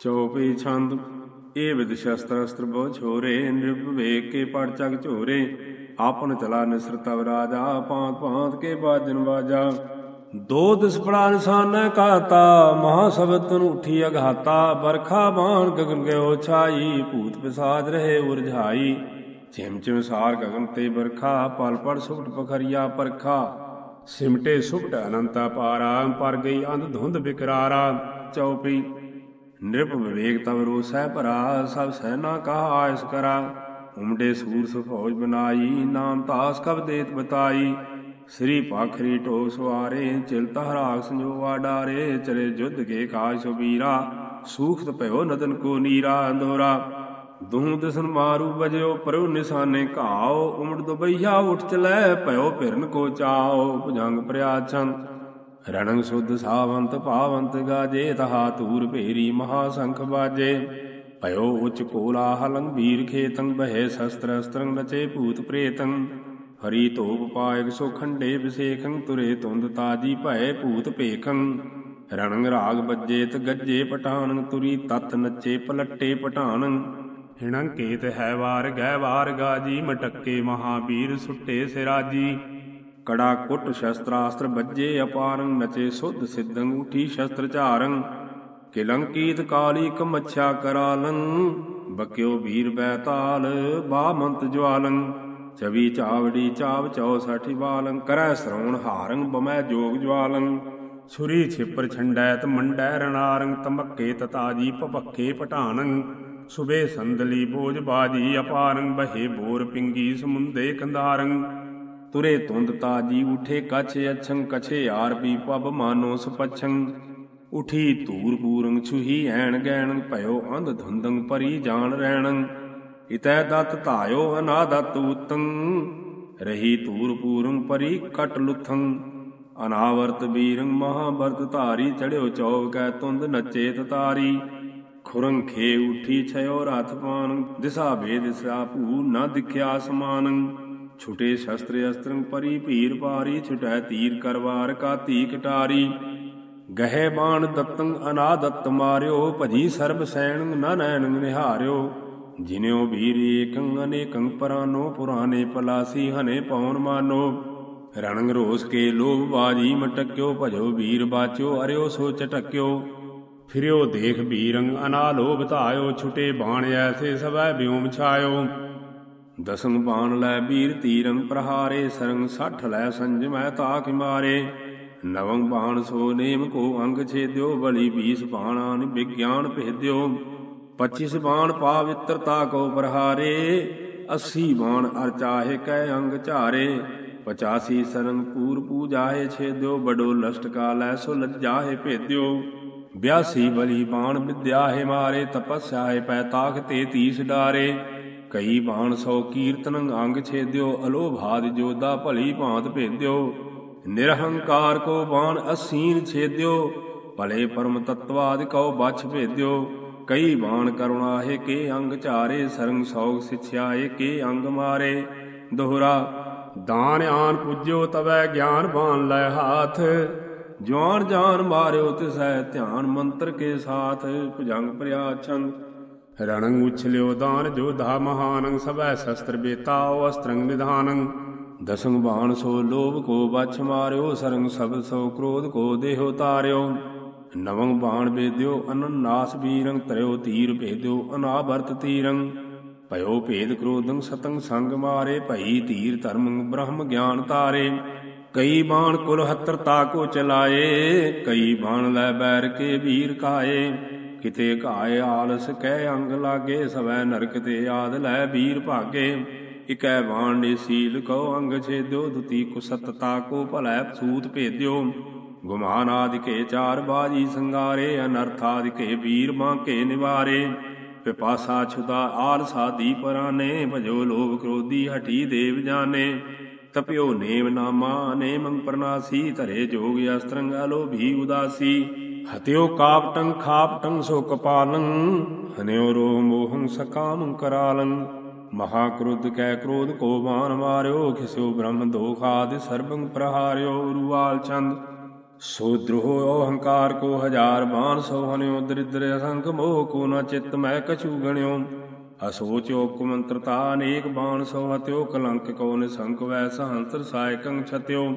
ਚੌਪੀ ਛੰਦ, ਇਹ ਵਿਦ ਸ਼ਸਤਰ ਅਸਤਰ ਬਹੁ ਛੋਰੇ, ਨਿਰਭ ਵੇਖ ਕੇ ਪੜ ਚਗ ਝੋਰੇ। ਆਪਨ ਚਲਾ ਨਿਸਰ ਤਵ ਰਾਜਾ ਪਾਂਤ ਪਾਂਤ ਕੇ ਬਾਜਨ ਬਾਜਾ ਦੋ ਦਿਸ ਪੜਾ ਨਿਸ਼ਾਨ ਕਾਤਾ ਮਹਾ ਸ਼ਬਦ ਤਨ ਉਠੀ ਅਘਾਤਾ ਬਰਖਾ ਬਾਣ ਗਗਨ ਗਿਓ ਛਾਈ, ਭੂਤ ਪਿਸਾਜ ਰਹੇ ਉਰਝਾਈ। ਚਿਮ ਚਿਮ ਸਾਰ ਗਗਨ ਤੇ ਬਰਖਾ ਪਲ ਪੜ ਸੁਭਟ ਪਖਰੀਆ ਪਰਖਾ। ਸਿਮਟੇ ਸੁਭਟ ਅਨੰਤਾ ਪਾਰਾ, ਪਰ ਗਈ ਅੰਧ ਧੁੰਦ ਬਿਕਰਾਰਾ। ਚੌਪੀ ਨਿਰਭ ਵਿਵੇਕ ਤਵ ਰੋਸੈ ਭਰਾ, ਸਭ ਸੈਨਾ ਕਹਾ ਆਇਸ ਕਰਾ। ਉਮਡੇ ਸੂਰ ਸੁਫੌਜ ਬਨਾਈ, ਨਾਮ ਤਾਸ ਕਬ ਦੇਤ ਬਤਾਈ। ਸ੍ਰੀ ਪਾਖਰੀ ਟੋ ਸਵਾਰੇ ਚਿਲਤ ਹਰਾਗ ਸੰਜੋਵਾ ਡਾਰੇ। ਚਲੇ ਜੁਧ ਕੇ ਕਾਸ਼ ਸੁਬੀਰਾ ਸੂਖਤ ਭਇਓ ਨਦਨ ਕੋ ਨੀਰਾ ਅੰਦੋਰਾ ਦੂਹ ਦਸਨ ਮਾਰੂ ਬਜਿਓ ਪਰਉ ਨਿਸ਼ਾਨੇ ਘਾਓ। ਉਮੜ ਦੁਬਈਆ ਉਠ ਚਲੇ, ਭਇਓ ਫਿਰਨ ਕੋ ਚਾਓ। ਭੁਜੰਗ ਪ੍ਰਿਆਛੰ ਰਣੰਗ ਸੁਧ ਸਾਵੰਤ ਪਾਵੰਤ ਗਾਜੇ, ਤਹਾ ਤੂਰ ਭੇਰੀ ਮਹਾ ਸੰਖ ਬਾਜੇ। ਭਇਓ ਉਚ ਕੋਲਾ ਕੋਲਾਹਲੰ ਵੀਰ ਖੇਤੰ, ਬਹਿ ਸ਼ਸਤਰ ਅਸਤਰੰ ਨਚੇ ਭੂਤ ਪ੍ਰੇਤੰ। ਹਰੀ ਧੋਪ ਪਾਇਕ ਸੋ ਖੰਡੇ ਵਿਸੇਖੰ, ਤੁਰੇ ਤੁੰਦ ਤਾਜੀ ਭੈ ਭੂਤ ਭੇਖੰ। ਰਣੰਗ ਰਾਗ ਬੱਜੇਤ ਗੱਜੇ ਪਟਾਨੰ ਤੁਰੀ ਤਤ ਨੱਚੇ ਪਲੱਟੇ ਪਟਾਨੰ ਹਿਣੰ ਕੇਤ ਹੈ ਵਾਰ ਗਹਿ ਵਾਰ ਗਾਜੀ, ਮਟੱਕੇ ਮਹਾਬੀਰ ਸੁੱਟੇ ਸਿਰਾਜੀ। ਕੜਾ ਕੁੱਟ ਸ਼ਸਤਰਾਸਤਰ ਬੱਜੇ ਅਪਾਰੰ ਨਚੇ ਸੁਧ ਸਿੱਧੰ ਉਠੀ ਸ਼ਸਤਰ ਝਾਰੰ ਕਿਲੰਕੀਤ ਕਾਲੀ ਕਮਛਾ ਕਰਾਲੰ, ਬਕਿਓ ਵੀਰ ਬੈਤਾਲ ਬਾਮੰਤ ਜਵਾਲੰ। ਚਵੀ ਚਾਵੜੀ ਚਾਵ 64 ਬਾਲੰ, ਕਰੈ ਸਰਵਣ ਹਾਰੰ ਬਮੈ ਜੋਗ ਜਵਾਲੰ। ਛੁਰੀ ਛਿਪਰ ਛੰਡੈਤ ਮੰਡੈ ਰਣਾਰੰ ਤਮੱਕੇ ਤਤਾਜੀ ਪਪੱਕੇ ਪਟਾਨੰ ਸੁਬੇ ਸੰਦਲੀ ਬੋਝ ਬਾਜੀ ਅਪਾਰੰ ਬਹੇ ਬੋਰ ਪਿੰਗੀ ਸਮੁੰਦੇ ਕੰਧਾਰੰ ਤੁਰੇ ਤੁੰਦ ਤਾਜੀ ਉਠੇ ਕਛ ਅਛੰ, ਕਛੇ ਯਾਰ ਵੀ ਪਬ ਮਾਨੋ ਸਪਛੰ ਉਠੀ ਧੂਰ ਪੂਰੰ ਛੁਹੀ ਐਣ ਗੈਣ, ਭਇਓ ਅੰਧ ਧੁੰਦੰ ਪਰੀ ਜਾਣ ਰਹਿਣੰ ਇਤੈ ਦਤ ਧਾਇਓ ਅਨਾਦਤ ਉਤੰ। ਰਹੀ ਧੂਰ ਪੂਰੰ ਪਰੀ ਕਟ ਲੁਥੰ। ਅਨਾਵਰਤ ਬੀਰੰ ਮਹਾਵਰਤ ਧਾਰੀ, ਚੜਿਓ ਚੌਵ ਕੈ ਤੁੰਦ ਨੱਚੇ ਤਤਾਰੀ ਖੁਰੰ ਖੇ ਉਠੀ ਛਇਓ ਰਥ ਪਾਨ ਦਿਸਾ ਭੇਦ ਸਾ ਭੂ ਨਾ ਦਿਖਿਆ ਸਮਾਨੰ। ਛੁਟੇ ਸ਼ਸਤਰ ਅਸਤਰੰ ਪਰੀ ਭੀਰ ਪਾਰੀ ਛੁਟੈ ਤੀਰ ਕਰਵਾਰ ਕਾ ਤੀ ਕਟਾਰੀ। ਗਹਿ ਬਾਣ ਦਤੰ ਅਨਾਦਤ ਮਾਰਿਓ, ਭਜੀ ਸਰਬ ਸੈਣ ਨ ਨੈਣ ਨਿਹਾਰਿਓ। ਜਿਨਿਓ ਵੀਰ ਏਕੰ ਅਨੇਕੰ ਪਰਾਨੋ ਪੁਰਾਨੇ ਪਲਾਸੀ ਹਨੇ ਪਉਨ ਮਾਨੋ। ਰਣੰਗ ਰੋਸ ਕੇ ਲੋਭ ਬਾਜੀ ਮਟਕਿਓ, ਭਜੋ ਵੀਰ ਬਾਚਿਓ, ਅਰਿਓ ਸੋ ਚਟਕਿਓ ਫਿਰਿਓ ਦੇਖ ਬੀਰੰ ਅਨਾਲੋਭ ਧਾਇਓ, ਛੁਟੇ ਬਾਣ ਐਸੇ ਸਵੈ ਬਿਉਮ ਛਾਇਓ ਦਸਮ ਬਾਣ ਲੈ ਬੀਰ ਤੀਰੰ ਪ੍ਰਹਾਰੇ, ਸਰੰਗ ਸੱਠ ਲੈ ਸੰਜਮੈ ਤਾਕ ਮਾਰੇ। ਨਵੰ ਬਾਣ ਸੋ ਨੇਮ ਕੋ ਅੰਗ ਛੇਦਿਓ, ਬਲੀ 20 ਬਾਣਾਨ ਵਿਗਿਆਨ ਭੇਦਿਓ। 25 ਬਾਣ ਪਾਵਿੱਤਰਤਾ ਕੋ ਪ੍ਰਹਾਰੇ 80 ਬਾਣ ਅਰ ਚਾਹੇ ਕੈ ਅੰਗ ਝਾਰੇ। 85 ਸਰੰਗ ਪੂਰ ਪੂਜਾਏ ਛੇਦਿਓ, ਬਡੋ ਲਸ਼ਟ ਕਾ ਲੈ ਸੋ ਲੱਜਾਹੇ ਭੇਦਿਓ। 82 ਬਲੀ ਬਾਣ ਵਿਦਿਆ ਮਾਰੇ ਤਪੱਸਿਆ ਪੈ ਤਾਕ ਤੇ 30 ਡਾਰੇ। ਕਈ ਬਾਣ ਸੋ ਕੀਰਤਨ ਅੰਗ ਛੇਦਿਓ ਅਲੋਭਾਦ ਜੋਦਾ ਭਲੀ ਭਾਂਤ ਭੇਦਿਓ। ਨਿਰਹੰਕਾਰ ਕੋ ਬਾਣ ਅਸੀਨ ਛੇਦਿਓ, ਭਲੇ ਪਰਮ ਤਤਵਾਦ ਕਉ ਬਛ ਭੇਦਿਓ। ਕਈ ਬਾਣ ਕਰੁਣਾ ਹੈ ਕੇ ਅੰਗ ਝਾਰੇ, ਸਰੰਗ ਸੌਗ ਸਿਛਿਆ ਏ ਕੇ ਅੰਗ ਮਾਰੇ। ਦੋਹਰਾ, ਦਾਨ ਆਨ ਪੁੱਜਿਓ ਤਵੈ ਗਿਆਨ ਬਾਣ ਲੈ ਹਾਥ। ਜਵਾਨ ਜਾਨ ਮਾਰਿਓ ਤਿਸੈ ਧਿਆਨ ਮੰਤਰ ਕੇ ਸਾਥ, ਭੁਜੰਗ ਪ੍ਰਿਆ ਛੰਦ ਰਣੰ ਉਛਲਿਓ ਦਾਨ ਜੋਧਾ ਮਹਾਨੰ, ਸਭੈ ਸ਼ਸਤਰ ਬੇਤਾਓ ਅਸਤਰੰਗ ਨਿਧਾਨੰ। ਦਸੰਗ ਬਾਣ ਸੋ ਲੋਭ ਕੋ ਬਛ ਮਾਰਿਓ, ਸਰੰਗ ਸਬਦ ਸੋ ਕ੍ਰੋਧ ਕੋ ਦੇਹੋ ਤਾਰਿਓ। ਨਵੰ ਬਾਣ ਬੇਦਿਓ ਅਨਨਾਸ ਬੀਰੰ ਤਰਿਓ ਤੀਰ ਭੇਦਿਓ, ਅਨਾਵਰਤ ਤੀਰੰ। ਭਇਓ ਭੇਦ ਕ੍ਰੋਧੰ ਸਤੰ ਸੰਗ ਮਾਰੇ, ਭਈ ਧੀਰ ਧਰਮ ਬ੍ਰਹਮ ਗਿਆਨ ਤਾਰੇ। ਕਈ ਬਾਣ ਕੁਲ ਹੱਤਰ ਤਾਕੋ ਚਲਾਏ, ਕਈ ਬਾਣ ਲੈ ਬੈਰ ਕੇ ਵੀਰ ਕਾਏ। ਕਿਤੇ ਘਾਏ ਆਲਸ, ਕਹਿ ਅੰਗ ਲਾਗੇ, ਸਵੈ ਨਰਕ ਤੇ ਆਦ ਲੈ ਵੀਰ ਭਾਗੇ। ਇਕੈ ਬਾਣ ਨੇ ਸੀਲ ਕੋ ਅੰਗ ਛੇਦਿਓ, ਦੁਤੀ ਕੁਸਤ ਤਾਕੋ ਭਲੈ ਸੂਤ ਭੇਦਿਓ। ਗੁਮਾਨ ਆਦਿ ਕੇ ਚਾਰ ਬਾਜੀ ਸੰਗਾਰੇ, ਅਨਰਥ ਆਦਿ ਕੇ ਵੀਰ ਬਾਂਕੇ ਨਿਵਾਰੇ। ਪਿਪਾਸਾ ਛੁਦਾ ਆਲਸਾ ਦੀ ਪਰਾਨੇ, ਭਜੋ ਲੋਭ ਕ੍ਰੋਧੀ ਹਟੀ ਦੇਵ ਜਾਣੇ ਤਪਿਓ ਨੇਮ ਨਾਮਾ, ਨੇਮੰ ਪ੍ਰਨਾਸੀ, ਧਰੇ ਜੋਗ ਅਸਤਰੰਗ ਅਲੋਭੀ ਉਦਾਸੀ। ਹਤਿਓ ਕਾਪਟੰ ਖਾਪਟੰ ਸੋ ਕਪਾਲੰ ਹਨਿਓ ਰੋ ਮੋਹੰ ਸਕਾਮੰ ਕਰਾਲੰ। ਮਹਾ ਕ੍ਰੋਧ ਕੈ ਕ੍ਰੋਧ ਕੋ ਬਾਣ ਮਾਰਿਓ, ਖਿਸਿਓ ਬ੍ਰਹਮ ਦੋਖਾਦ ਸਰਬੰ ਪ੍ਰਹਾਰਿਓ ਰੂਵਾਲ ਚੰਦ। ਸੋ ਦ੍ਰੋਹ ਅਹੰਕਾਰ ਕੋ ਹਜ਼ਾਰ ਬਾਣ, ਸੋ ਹਨਿਓ ਦਰਿਦਰ ਅਸੰਖ ਮੋਹ ਕੋ ਨ ਚਿਤ ਮੈਂ ਕਛੂ ਗਣਿਓ। ਅਸੋਚਿਓ ਕੁਮੰਤਰਤਾ ਅਨੇਕ ਬਾਣ, ਸੋ ਹਤਿਓ ਕਲੰਕ ਕੋ ਨਿਸੰਕ ਵੈ ਸਹੰਸਰ ਸਾਇਕੰ ਛਤਿਓ।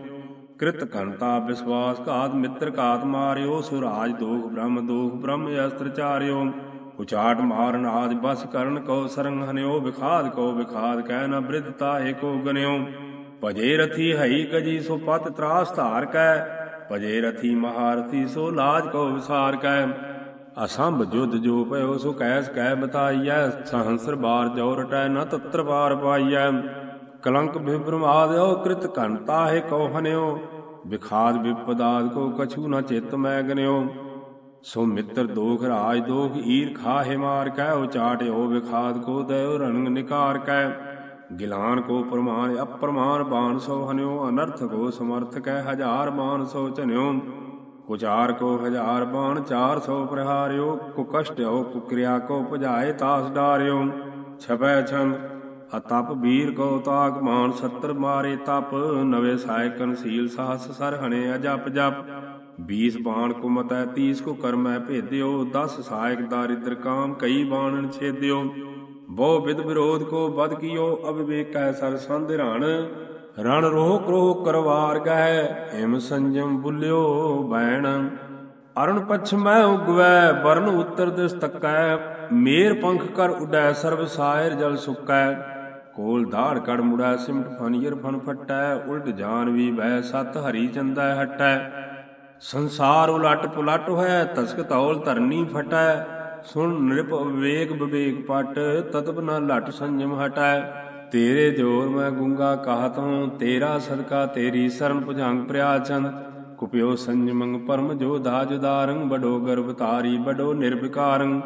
ਕ੍ਰਿਤ ਕੰਤਾ ਵਿਸਵਾਸ ਘਾਤ ਮਿੱਤਰ ਘਾਤ ਮਾਰਿਓ, ਸੁਰਾਜ ਦੋਖ, ਬ੍ਰਹਮ ਦੋਖ, ਬ੍ਰਹਮ ਅਸਤਰ ਚਾਰਿਓ। ਉਚਾਟ ਮਾਰਨ ਆਦਿ ਬਸ ਕਰਨ ਕੋ ਸਰੰਗ ਹਨਿਓ, ਵਿਖਾਦ ਕੋ ਵਿਖਾਦ ਕਹਿ ਨ ਬ੍ਰਿਧਤਾ ਏ ਕੋ ਗਨਿਓ। ਭਜੇ ਰਥੀ ਹਈ ਕਜੀ ਸੋ ਪਤ ਤਰਾਸ ਧਾਰ ਕੈ, ਭਜੇ ਰਥੀ ਮਹਾਰਥੀ ਸੋ ਲਾਜ ਕੋ ਵਿਸਾਰ ਕੈ। ਅਸੰਭ ਜੁਧ ਜੋ ਭਇਓ ਸੋ ਕੈਸ ਕੈ ਬਤਾਈਐ, ਸਹੰਸਰ ਬਾਰ ਜੋ ਰਟੈ ਨ ਤਤਰ ਪਾਰ ਪਾਈਐ। ਕਲੰਕ ਬਿਭ੍ਰਮਾਦਿਓ ਕ੍ਰਿਤ ਘੰਤਾ ਹੈ ਕੋ ਹਨਿਓ ਵਿਖਾਦ ਵਿਪਦਾਦ ਕੋ ਕਛੂ ਨ ਚਿਤ ਮੈਂ ਗਨਿਓ। ਸੋ ਮਿੱਤਰ ਦੋਖ ਰਾਜ ਦੋਖ ਈਰ ਖਾਹੇ ਮਾਰ ਕੈ ਉਚਾਟਿਓ ਵਿਖਾਦ ਕੋ ਦਇਓ ਰਣੰਗ ਨਿਕਾਰ ਕੈ। ਗਿਲਾਨ ਕੋ ਪ੍ਰਮਾਨ ਅਪਰਮਾਨ ਬਾਣ ਸੋ ਹਨਿਓ, ਅਨਰਥ ਕੋ ਸਮਰਥ ਕੈ ਹਜ਼ਾਰ ਬਾਨ ਸੋ ਚਨਿਓ। ਕੁਚਾਰ ਕੋ ਹਜ਼ਾਰ ਬਾਣ 400 ਪ੍ਰਹਾਰਿਓ, ਕੁ ਕਸ਼ਟਿਓ ਕੁ ਕਿਰਿਆ ਕੋ ਭਜਾਏ ਤਾਸ ਡਾਰਿਓ। ਛਪੈ ਛੰਦ ਅਤਪ ਵੀਰ ਕੋ ਤਾਕ ਮਾਨ 70 ਮਾਰੇ ਤਪ, ਨਵੇ ਸਾਇਕਨ ਸੀਲ ਸਾਹਸ ਸਰ ਹਣੇ ਅਜਪ ਜਪ। 20 ਬਾਣ ਕੁਮਤੈ 30 ਕੋ ਕਰਮੈ ਭੇਦਿਓ 10 ਸਾਇਕ ਦਾਰਿਦਰ ਕਾਮ ਕਈ ਬਾਣਨ ਛੇਦਿਓ। ਬਹੁ ਵਿਦ ਵਿਰੋਧ ਕੋ ਬਦ ਕੀਓ, ਅਵਿਵੇਕੈ ਸਰ ਸੰਧ ਰਣ। ਰਣ ਰੋਹ ਕ੍ਰੋਹ ਕਰਵਾਰ ਗਹਿ, ਹਿਮ ਸੰਜਮ ਬੁਲਿਓ ਬੈਣ। ਅਰਣ ਪਛਮੈ ਉਗਵੈ ਬਰਨ ਉਤਰ ਦਿਸ ਤਕੈ। ਮੇਰ ਪੰਖ ਕਰ ਉਡੈ, ਸਰਬ ਸਾਇਰ ਜਲ ਸੁਕੈ। ਕੋਲ ਧਾੜ ਕੜ ਮੁੜੈ, ਸਿਮਟ ਫਨੀਰ ਫਨ ਫਟੈ, ਉਲਟ ਜਾਨ ਵੀ ਬੈ ਸਤ ਹਰੀ ਚੰਦੈ ਹਟੈ। ਸੰਸਾਰ ਉਲਟ ਪੁਲਟ ਹੋਇ ਤਸਕ ਤੌਲ ਧਰਨੀ ਫਟੈ। ਸੁਣ ਨਿਰਪ ਵਿਵੇਕ ਵਿਵੇਕ ਪਟ ਤਤਪ ਨਾ ਲਟ ਸੰਜਮ ਹਟੈ। ਤੇਰੇ ਜੋਰ ਮੈਂ ਗੁੰਗਾ ਕਹਤੋਂ, ਤੇਰਾ ਸਦਕਾ ਤੇਰੀ ਸਰਨ ਭੁਜੰਗ ਪ੍ਰਿਆਚਨ ਕੁਪਿਓ ਸੰਜਮੰਗ ਪਰਮ ਜੋ ਜੋਧਾ ਜੁਦਾਰੰ ਬਡੋ ਗਰਭ ਤਾਰੀ ਬਡੋ ਨਿਰਵਿਕਾਰੰ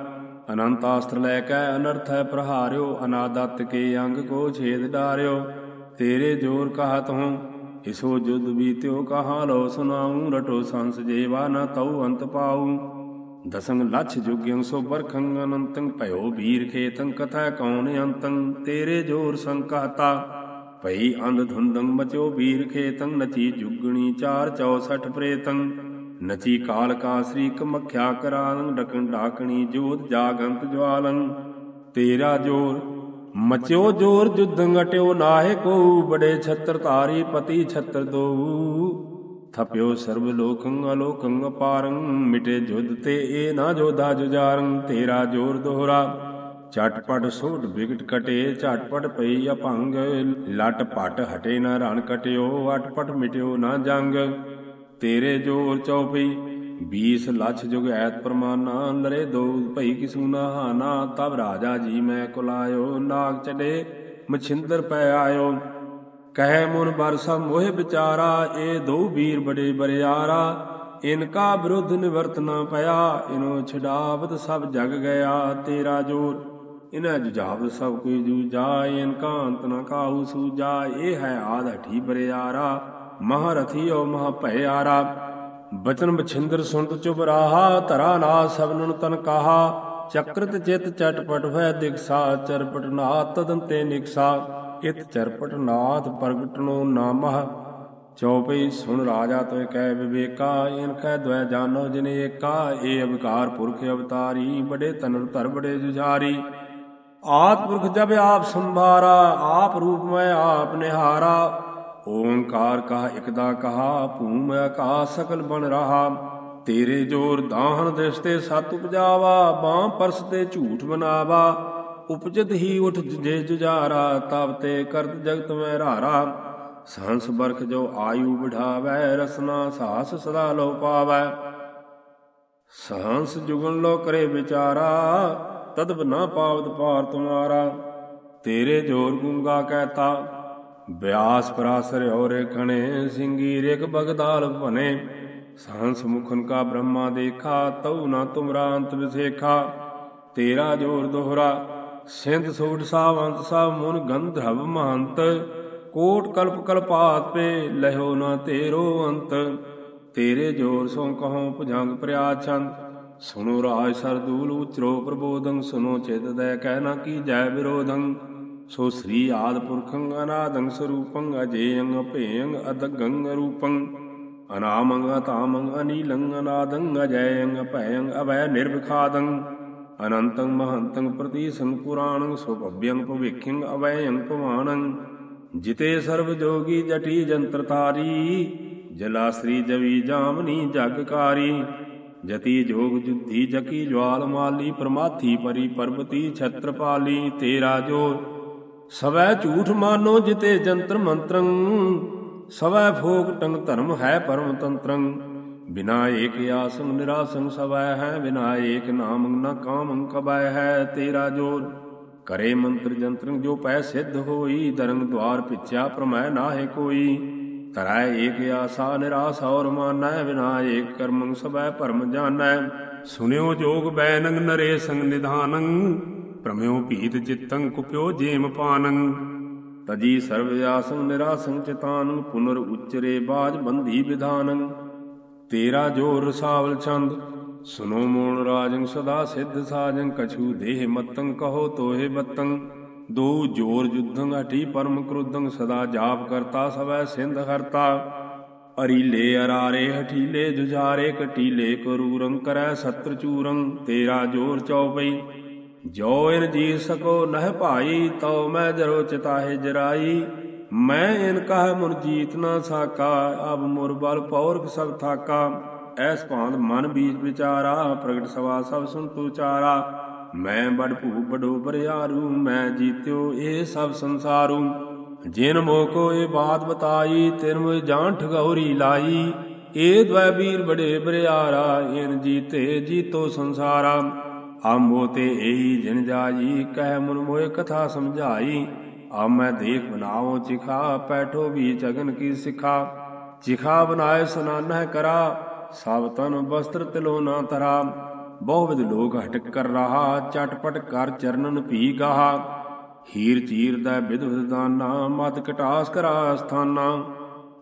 ਅਨੰਤ ਆਸਤਰ ਲੈ ਕੇ ਅਨਰਥ ਹੈ ਪ੍ਰਹਾਰਿਓ, ਅਨਾਦਤ ਕੇ ਅੰਗ ਕੋ ਛੇਦ ਡਾਰਿਓ। ਤੇਰੇ ਜੋਰ ਕਹਤ ਹੂੰ, ਇਸੋ ਜੁਦ ਬੀਤਿਓ ਕਹਾ ਲੋ ਸੁਨਾਉ ਰਟੋ ਸੰਸ ਜੇਵਾ ਨ ਤਉ ਅੰਤ ਪਾਉ ਦਸੰਗ ਲਛ ਜੁਗਿਯੰ ਸੋ ਬਰਖੰ ਅਨੰਤੰ, ਭਇਓ ਵੀਰ ਖੇਤੰ ਕਥਾ ਕੌਣ ਅੰਤੰ। ਤੇਰੇ ਜੋਰ ਸੰਕਹਤਾ ਭਈ ਅੰਧ ਧੁੰਦੰ ਮਚੋ ਵੀਰ ਖੇਤੰ ਨਚੀ ਜੁਗਣੀ 464 ਪ੍ਰੇਤੰ। ਨਚੀ ਕਾਲ ਕਾ ਸ੍ਰੀ ਕਮਖਿਆ ਕਰਾਨੰ ਡਕਣ ਡਾਕਣੀ ਜੋਤ ਜਾਗੰਤ ਜਵਾਲੰ। ਤੇਰਾ ਜੋਰ ਮਚਿਓ ਜੋਰ ਜੁਦੰ ਘਟਿਓ ਨਾਹੇ ਕੋ ਬੜੇ ਛਤਰ ਧਾਰੀ ਪਤੀ ਛਤਰ ਦੋ ਥਪਿਓ ਸਰਬ ਲੋਕੰ ਅਲੋਕੰ ਅਪਾਰੰ, ਮਿਟੇ ਜੁਦ ਤੇ ਏ ਨਾ ਜੋਦਾ ਜੁਜਾਰੰ ਤੇਰਾ ਜੋਰ ਦੋਹਰਾ, ਝਟਪਟ ਸੋਟ ਵਿਗਟ ਕਟੇ, ਝਟਪਟ ਪਈ ਅਭੰਗ। ਲਟ ਪਟ ਹਟੇ ਨਾ ਰਣ ਕਟਿਓ, ਅਟਪਟ ਮਿਟਿਓ ਨਾ ਜੰਗ। ਤੇਰੇ ਜੋਰ ਚਉਪਈ 20 ਲੱਛ ਜੁਗ ਐਤ ਪ੍ਰਮਾਨਾ ਲਰੇ ਦੋ ਭਈ ਕਿਸੂ ਨਾ ਹਾਨਾ, ਤਬ ਰਾਜਾ ਜੀ ਮੈਂ ਕੁਲਾਇਓ ਨਾਗ ਚੜੇ, ਮਛਿੰਦਰ ਪੈ ਆਇਓ। ਕਹਿ ਮੁਨ ਬਰਸਾ ਮੋਹਿ ਵਿਚਾਰਾ ਇਹ ਦੋ ਵੀਰ ਬੜੇ ਬਰਿਆਰਾ, ਇਨਕਾ ਵਿਰੁੱਧ ਨਿਵਰਤ ਨਾ ਪਿਆ, ਇਨੋ ਛਡਾਵਤ ਸਭ ਜਗ ਗਿਆ ਤੇਰਾ ਜੋਰ। ਇਨ੍ਹਾਂ ਜੁਝਾਵਤ ਸਭ ਕੋਈ ਜੂਜਾ ਇਨਕਾ ਅੰਤ ਨਾ ਕਾਹੂ ਸੂਜਾ ਇਹ ਹੈ ਆਦ ਹਠੀ ਬਰਿਆਰਾ ਓ ਮਹਾ ਭੈ ਆਰਾ ਬਚਨ ਬਛਿੰਦਰ ਸੁਣਤ ਚੁਬ ਰਾਹਾ, ਧਰਾ ਨਾ ਸਭਨਨ ਤਨ ਕਾਹਾ, ਚਕਰਤ ਚਿਤ ਚਟਪਟ ਹੋਇ ਦਿਖਸਾ, ਚਰਪਟ ਨਾਥ ਤਦਨ ਤੇ ਨਿਕਸਾ ਇਤ ਚਰਪਟ ਨਾਥ ਪ੍ਰਗਟਨੋ ਨਾਮਹ। ਚੌਪਈ ਸੁਣ ਰਾਜਾ ਤੋਇ ਕਹਿ ਵਿਵੇਕਾ, ਇਨ ਕਹਿ ਦ્વੈ ਜਾਨੋ ਜਿਨ ਏਕਾ, ਏ ਅਵਕਾਰ ਪੁਰਖ ਅਵਤਾਰੀ, ਬੜੇ ਤਨੁਰ ਧਰ ਬੜੇ ਜੁਝਾਰੀ। ਆਤ ਪੁਰਖ ਜਬ ਆਪ ਸੰਭਾਰਾ, ਆਪ ਰੂਪ ਮੈਂ ਆਪ ਨਿਹਾਰਾ ਓੰਕਾਰ ਕਹਾ ਇਕਦਾ ਕਹਾ, ਭੂਮ ਆਕਾਸ ਸਕਲ ਬਨ ਰਹਾ। ਤੇਰੇ ਜੋਰ ਦਾਹਨ ਦਿਸਤੇ ਸਤ ਉਪਜਾਵਾ, ਬਾਹ ਪਰਸ ਤੇ ਝੂਠ ਬਨਾਵਾ ਉਪਜਤ ਹੀ ਉਠ ਜੇ ਜੁਜਾਰਾ ਤਬ ਤੇ ਕਰਤ ਜਗਤ ਮੈਂ ਰਾਰਾ। ਸੰਸ ਬਰਖ ਜੋ ਆਯੂ ਬਿਢਾਵੈ ਰਸਨਾ ਸਾਸ ਸਦਾ ਲੋ ਪਾਵੈ। ਸੰਸ ਜੁਗਨ ਲੋ ਕਰੇ ਵਿਚਾਰਾ, ਤਦਬ ਨਾ ਪਾਵਤ ਪਾਰ ਤੁਮਾਰਾ। ਤੇਰੇ ਜੋਰ ਗੁੰਗਾ ਕਹਿਤਾ ਬਿਆਸ ਪਰਾਸਰ ਔਰੇ ਖਣੇ, ਸਿੰਗੀ ਰੇਕ ਬਗਦਾਲ ਭਨੇ ਸੰਸ ਮੁਖਨ ਕਾ ਬ੍ਰਹਮਾ ਦੇਖਾ, ਤਉ ਨਾ ਤੁਮਰਾ ਅੰਤ ਵਿਸੇਖਾ। ਤੇਰਾ ਜੋਰ ਦੋਹਰਾ, ਸਿੰਧ ਸੋਟ ਸਾਵੰਤ ਸਭ ਮੁਨ ਗੰਧਰਵ ਮਹੰਤ। ਕੋਟ ਕਲਪ ਕਲਪਾਤ ਪੇ, ਲਹਿਓ ਨਾ ਤੇਰੋ ਅੰਤ। ਤੇਰੇ ਜੋਰ ਸੋ ਕਹੋ ਭੁਜੰਗ ਪ੍ਰਿਆਛੰਦ। ਸੁਨੋ ਰਾਜ ਸਰਦੂਲ ਉਚਰੋ ਪ੍ਰਬੋਧੰ ਸੁਨੋ ਚਿਤ ਦੈ ਕਹਿ ਨਾ ਕੀ ਜੈ ਵਿਰੋਧੰ। ਸੋ ਸ੍ਰੀ ਆਦ ਪੁਰਖੰ ਅਨਾਦੰ ਸਰੂਪੰ, ਅਜੇਯੰ ਅਭੇਯੰ ਅਦਗੰ ਰੂਪੰ। ਅਨਾਮੰਗ ਤਾਮੰਗ ਅਨੀਲੰ ਅਨਾਦੰ, ਅਜੈਯੰ ਅਭੈਯੰ ਅਭੈ ਨਿਰਵਿਖਾਦੰ ਅਨੰਤੰ ਮਹੰਤੰ ਪ੍ਰਤੀਸੰ ਪੁਰਾਣੰ ਸੁਭਵਯੰ ਭਵਿਖਯੰ ਅਵੈਯੰ ਪਵਾਨੰ ਜਿਤੇ ਸਰਬ ਜੋਗੀ ਜਟੀ ਜੰਤਰ ਤਾਰੀ ਜਲਾਸਰੀ ਜਵੀ ਜਾਮਨੀ ਜਗਕਾਰੀ। ਜਤੀ ਜੋਗ ਜੁਧੀ ਜਕੀ ਜਵਾਲ ਮਾਲੀ, ਪਰਮਾਥੀ ਪਰੀ ਪਰਬਤੀ ਛਤਰਪਾਲੀ ਤੇਰਾ ਜੋ ਸਵੈ ਝੂਠ ਮਾਨੋ ਜਿਤੇ ਜੰਤਰ ਮੰਤਰੰ, ਸਵੈ ਭੋਗ ਟੰਗ ਧਰਮ ਹੈ ਪਰਮ ਤੰਤਰੰ। ਬਿਨਾ ਏਕ ਆਸੰ ਨਿਰਾਸੰ ਸਵੈ ਹੈ, ਬਿਨਾ ਏਕ ਨਾਮੰ ਨਾ ਕਾਮੰ ਕਬੈ ਹੈ ਤੇਰਾ ਜੋਰ। ਕਰੇ ਮੰਤਰ ਜੰਤਰੰ ਜੋ ਪੈ ਸਿੱਧ ਹੋਈ, ਦਰੰਗ ਦਵਾਰ ਪਿਛਿਆ ਪ੍ਰਮੈ ਨਾਹੇ ਕੋਈ। ਤਰੈ ਏਕ ਆਸਾ ਨਿਰਾਸ ਔਰ ਮਾਨੈ, ਬਿਨਾ ਏਕ ਕਰਮੰ ਸਵੈ ਭਰਮ ਜਾਣੈ। ਸੁਨਿਓ ਜੋਗ ਬੈਨੰ ਨਰੇ ਸੰਗ ਨਿਧਾਨੰ ਪ੍ਰਮਿਓ ਭੀਤ ਚਿਤੰ ਕੁਪਿਓ ਜੇਮ ਪਾਨੰ। ਤਜੀ ਸਰਵ ਆਸੰ ਨਿਰਾਸੰ ਚਿਤਾਨੰ, ਪੁਨਰ ਉਚਰੇ ਬਾਜ ਬੰਧੀ ਵਿਧਾਨੰ। ਤੇਰਾ ਜੋਰ ਰਸਾਵਲ ਛੰਦ ਸੁਨੋ ਮੋਣ ਰਾਜੰ ਸਦਾ ਸਿੱਧ ਸਾਜੰ, ਕਛੂ ਦੇਹ ਮਤੰ ਕਹੋ ਤੋਹੇ ਬਤੰ। ਦੋ ਜੋਰ ਜੁਧੰ ਹਟੀ ਪਰਮ ਕ੍ਰੋਧੰ, ਸਦਾ ਜਾਪ ਕਰਤਾ ਸਵੈ ਸਿੰਧ ਹਰਤਾ। ਅਰੀਲੇ ਅਰਾਰੇ ਹਠੀਲੇ ਜੁਝਾਰੇ, ਕਟੀਲੇ ਕਰੂਰੰ ਕਰੈ ਸਤਰ ਚੂਰੰ, ਤੇਰਾ ਜੋਰ ਚਉਪਈ। ਜੋ ਇਨ ਜੀ ਸਕੋ ਨਹਿ ਭਾਈ ਤਉ ਮੈਂ ਜਰੋ ਚਿਤਾਹੇ ਜਰਾਈ। ਮੈਂ ਇਨ ਕਹ ਮੁਰ ਜੀਤ ਨਾ ਸਾਕਾ, ਅਬ ਮੁਰ ਬਲ ਪੌਰਖ ਸਭ ਥਾਕਾ। ਐਸ ਭਾਂਤ ਮਨ ਬੀਜ ਵਿਚਾਰਾ, ਪ੍ਰਗਟ ਸਵਾ ਸਭ ਸੁਨ ਤੂ ਚਾਰਾ। ਮੈਂ ਬੜ ਭੂ ਬਡੋ ਬਰਿਆਰੂ, ਮੈਂ ਜੀਤਿਓ ਇਹ ਸਭ ਸੰਸਾਰੂ। ਜਿਨ ਮੋ ਕੋ ਇਹ ਬਾਤ ਬਤਾਈ, ਤਿਨ ਮੋ ਜਾਣ ਠਗੌਰੀ ਲਾਈ ਇਹ ਦਵੈ ਵੀਰ ਬੜੇ ਬਰਿਆਰਾ, ਇਨ ਜੀਤੇ ਜੀਤੋ ਸੰਸਾਰਾ। ਆਮੋ ਤੇ ਏਹੀ ਜਿਨ ਜਾਈ, ਕਹਿ ਮਨ ਮੋਏ ਕਥਾ ਸਮਝਾਈ। ਆ ਮੈਂ ਦੇਖ ਬਨਾਵੋ ਚਿਖਾ, ਪੈਠੋ ਵੀ ਜਗਨ ਕੀ ਸਿਖਾ। ਚਿਖਾ ਬਨਾਏ ਸੁਨਾਨਹਿ ਕਰਾ, ਸਭ ਤਨ ਵਸਤਰ ਤਿਲੋ ਨਾ ਤਰਾ। ਬਹੁ ਲੋਕ ਹਟ ਕਰ ਰਹਾ, ਚਟਪਟ ਕਰ ਚਰਨਨ ਭੀ ਗਾਹਾ। ਹੀਰ ਚੀਰ ਦਾ ਵਿਦ ਵਿਦਾਨਾ ਮਦ ਕਟਾਸ ਕਰਾ ਸਥਾਨਾ।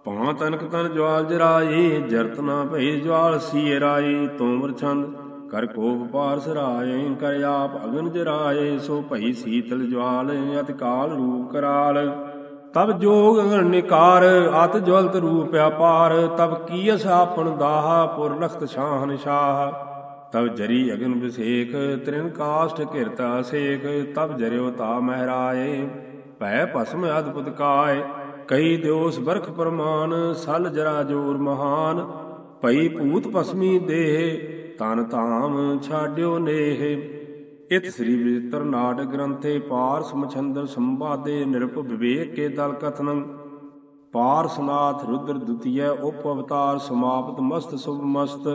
ਪਾਂ ਤਨਕ ਤਨ ਜਵਾਲ ਜਰਾਈ, ਜਰਤ ਨਾ ਭਈ ਜਵਾਲ ਸੀਏ ਰਾਈ, ਤੋਮਰ ਛੰਦ ਕਰ ਕੋਪ ਪਾਰ ਸਰਾਏ ਕਰ ਆਪ ਅਗਨ ਜਰਾਏ, ਸੋ ਭਈ ਸੀਤਲ ਜਵਾਲ, ਅਤ ਕਾਲ ਰੂਪ ਕਰਾਲ। ਤਬ ਜੋਗ ਅਗਨ ਨਿਕਾਰ, ਅਤ ਜਵਲਤ ਰੂਪ ਅਪਾਰ, ਤਬ ਕੀਸ ਆਪਨ ਦਾਹਾ ਪੁਰ ਲਖਤ ਸ਼ਾਹਨ ਸ਼ਾਹ। ਤਬ ਜਰੀ ਅਗਨ ਵਿਸੇਖ ਤ੍ਰਿਨ ਕਾਸ਼ਟ ਕਿਰਤਾ ਸੇਖ ਤਬ ਜਰਿਓ ਤਾ ਮਹਿਰਾਏ। ਭੈ ਭਸਮ ਅਦਪੁਤ ਕਾਏ ਕਈ ਦਿਓਸ ਬਰਖ ਪਰਮਾਨ, ਸਲ ਜਰਾ ਜੋਰ ਮਹਾਨ। ਭਈ ਭੂਤ ਭਸਮੀ ਦੇਹ ਤਨ ਧਾਮ ਛਾਡਿਓ ਨੇਹ। ਇਤ ਸ੍ਰੀ ਵਿਚਿਤ੍ਰ ਨਾਟਕ ਗ੍ਰੰਥੇ ਪਾਰਸ ਮਛੰਦਰ ਸੰਵਾਦੇ ਨਿਰਪ ਵਿਵੇਕ ਕੇ ਦਲ ਕਥਨੰ। ਪਾਰਸਨਾਥ ਰੁਦਰ ਦੁਤੀਯ ਉਪ ਅਵਤਾਰ ਸਮਾਪਤ ਮਸਤ ਸੁਭ ਮਸਤ।